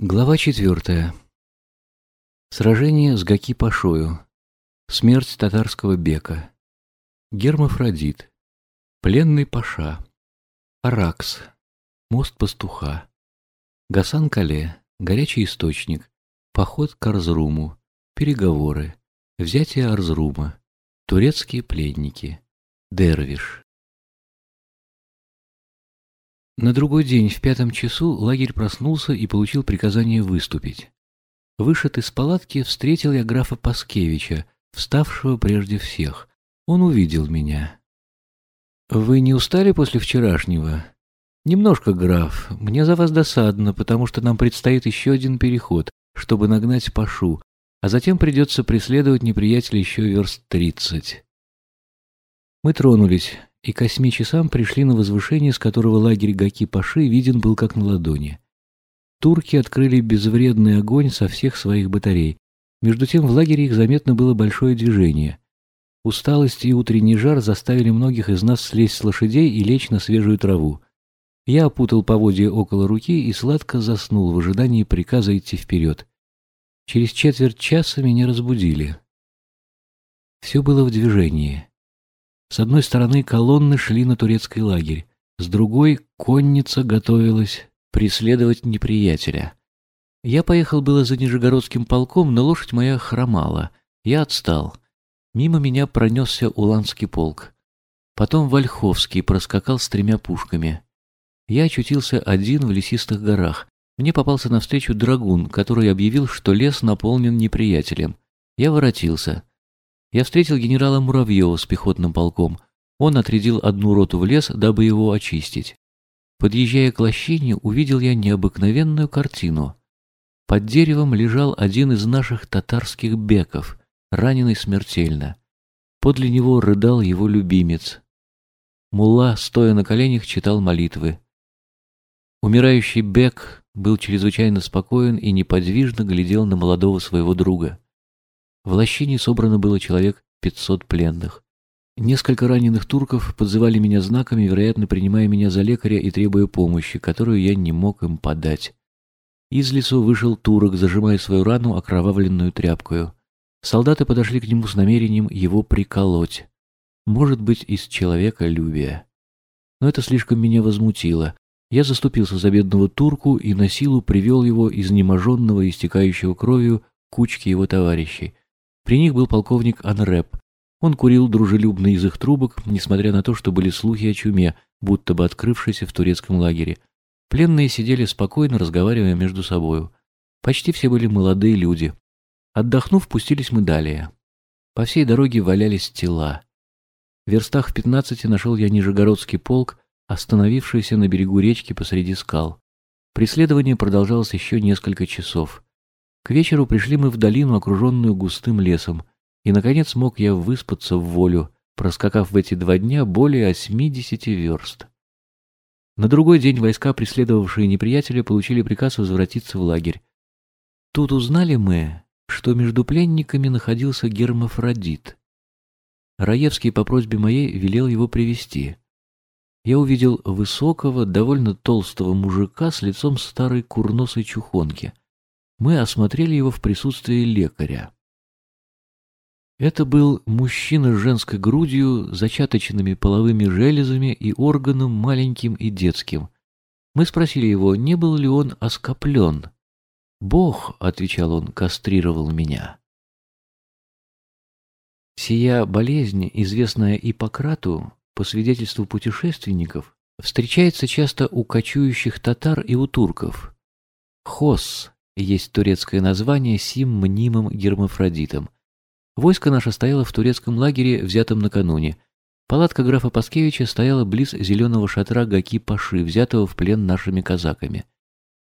Глава четвертая. Сражение с Гаки-Пашою. Смерть татарского бека. Гермафродит. Пленный Паша. Аракс. Мост пастуха. Гасан-Кале. Горячий источник. Поход к Арзруму. Переговоры. Взятие Арзрума. Турецкие пленники. Дервиш. На другой день в пятом часу лагерь проснулся и получил приказание выступить. Вышед из палатки встретил я графа Паскевича, вставшего прежде всех. Он увидел меня. «Вы не устали после вчерашнего?» «Немножко, граф. Мне за вас досадно, потому что нам предстоит еще один переход, чтобы нагнать Пашу, а затем придется преследовать неприятеля еще верст тридцать». Мы тронулись и к восьми часам пришли на возвышение, с которого лагерь Гаки-Паши виден был как на ладони. Турки открыли безвредный огонь со всех своих батарей. Между тем в лагере их заметно было большое движение. Усталость и утренний жар заставили многих из нас слезть с лошадей и лечь на свежую траву. Я опутал поводья около руки и сладко заснул в ожидании приказа идти вперед. Через четверть часа меня разбудили. Все было в движении. С одной стороны колонны шли на турецкий лагерь, с другой конница готовилась преследовать неприятеля. Я поехал было за Нижегородским полком, но лошадь моя хромала. Я отстал. Мимо меня пронесся Уланский полк. Потом Вольховский проскакал с тремя пушками. Я очутился один в лесистых горах. Мне попался навстречу драгун, который объявил, что лес наполнен неприятелем. Я воротился. Я встретил генерала Муравьева с пехотным полком. Он отрядил одну роту в лес, дабы его очистить. Подъезжая к лощине, увидел я необыкновенную картину. Под деревом лежал один из наших татарских беков, раненый смертельно. Подле него рыдал его любимец. Мулла, стоя на коленях, читал молитвы. Умирающий бек был чрезвычайно спокоен и неподвижно глядел на молодого своего друга. В лощине собрано было человек 500 пленных. Несколько раненых турков подзывали меня знаками, вероятно, принимая меня за лекаря и требуя помощи, которую я не мог им подать. Из лесу вышел турок, зажимая свою рану окровавленную тряпкою. Солдаты подошли к нему с намерением его приколоть. Может быть, из человека любия. Но это слишком меня возмутило. Я заступился за бедного турку и на силу привел его, изнеможенного и истекающего кровью, к кучке его товарищей. При них был полковник Анреп. Он курил дружелюбно из их трубок, несмотря на то, что были слухи о чуме, будто бы открывшейся в турецком лагере. Пленные сидели спокойно, разговаривая между собою. Почти все были молодые люди. Отдохнув, пустились мы далее. По всей дороге валялись тела. В верстах в пятнадцати нашел я Нижегородский полк, остановившийся на берегу речки посреди скал. Преследование продолжалось еще несколько часов. К вечеру пришли мы в долину, окруженную густым лесом, и, наконец, мог я выспаться в волю, проскакав в эти два дня более 80 верст. На другой день войска, преследовавшие неприятеля, получили приказ возвратиться в лагерь. Тут узнали мы, что между пленниками находился Гермафродит. Раевский по просьбе моей велел его привести. Я увидел высокого, довольно толстого мужика с лицом старой курносой чухонки — мы осмотрели его в присутствии лекаря. Это был мужчина с женской грудью, зачаточными половыми железами и органом маленьким и детским. Мы спросили его, не был ли он оскоплен. «Бог», — отвечал он, — «кастрировал меня». Сия болезнь, известная Иппократу, по свидетельству путешественников, встречается часто у кочующих татар и у турков. Хос есть турецкое название сим мнимым гермафродитом. Войско наше стояло в турецком лагере, взятом накануне. Палатка графа Паскевича стояла близ зеленого шатра Гаки-Паши, взятого в плен нашими казаками.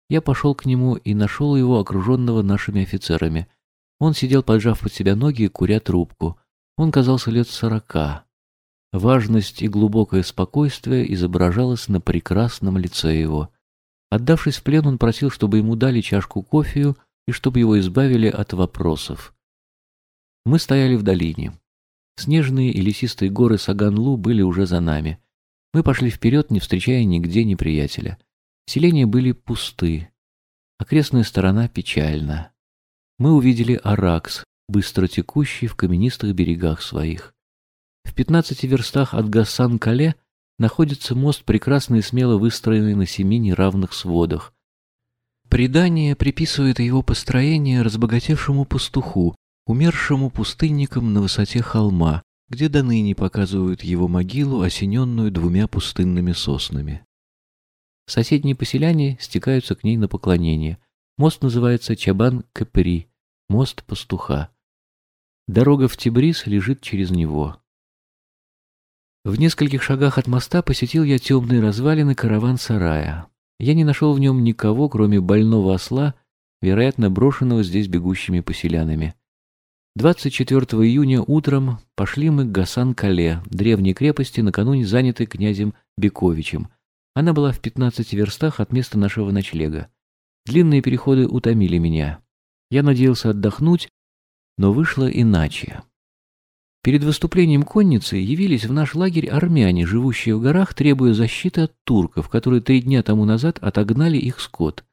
Я пошел к нему и нашел его окруженного нашими офицерами. Он сидел, поджав под себя ноги, куря трубку. Он казался лет сорока. Важность и глубокое спокойствие изображалось на прекрасном лице его. Отдавшись в плен, он просил, чтобы ему дали чашку кофею и чтобы его избавили от вопросов. Мы стояли в долине. Снежные и лесистые горы Саганлу были уже за нами. Мы пошли вперед, не встречая нигде неприятеля. Селения были пусты. Окрестная сторона печальна. Мы увидели Аракс, быстро текущий в каменистых берегах своих. В пятнадцати верстах от Гасан-Кале находится мост, прекрасно и смело выстроенный на семи неравных сводах. Предание приписывает его построение разбогатевшему пастуху, умершему пустынником на высоте холма, где до ныне показывают его могилу, осененную двумя пустынными соснами. Соседние поселяне стекаются к ней на поклонение. Мост называется Чабан-Капри, мост пастуха. Дорога в Тибрис лежит через него. В нескольких шагах от моста посетил я темные развалины караван-сарая. Я не нашел в нем никого, кроме больного осла, вероятно, брошенного здесь бегущими поселянами. 24 июня утром пошли мы к Гасан-Кале, древней крепости, накануне занятой князем Бековичем. Она была в 15 верстах от места нашего ночлега. Длинные переходы утомили меня. Я надеялся отдохнуть, но вышло иначе. Перед выступлением конницы явились в наш лагерь армяне, живущие в горах, требуя защиты от турков, которые три дня тому назад отогнали их скот.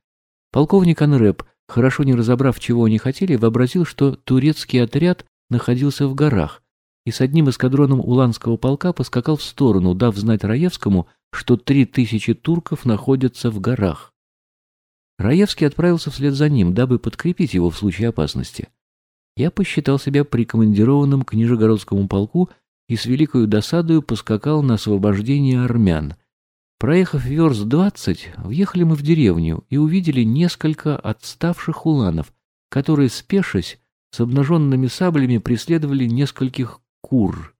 Полковник Анреп, хорошо не разобрав, чего они хотели, вообразил, что турецкий отряд находился в горах, и с одним эскадроном уланского полка поскакал в сторону, дав знать Раевскому, что три тысячи турков находятся в горах. Раевский отправился вслед за ним, дабы подкрепить его в случае опасности я посчитал себя прикомандированным к Нижегородскому полку и с великою досадою поскакал на освобождение армян. Проехав верст двадцать, въехали мы в деревню и увидели несколько отставших уланов, которые, спешась, с обнаженными саблями преследовали нескольких кур.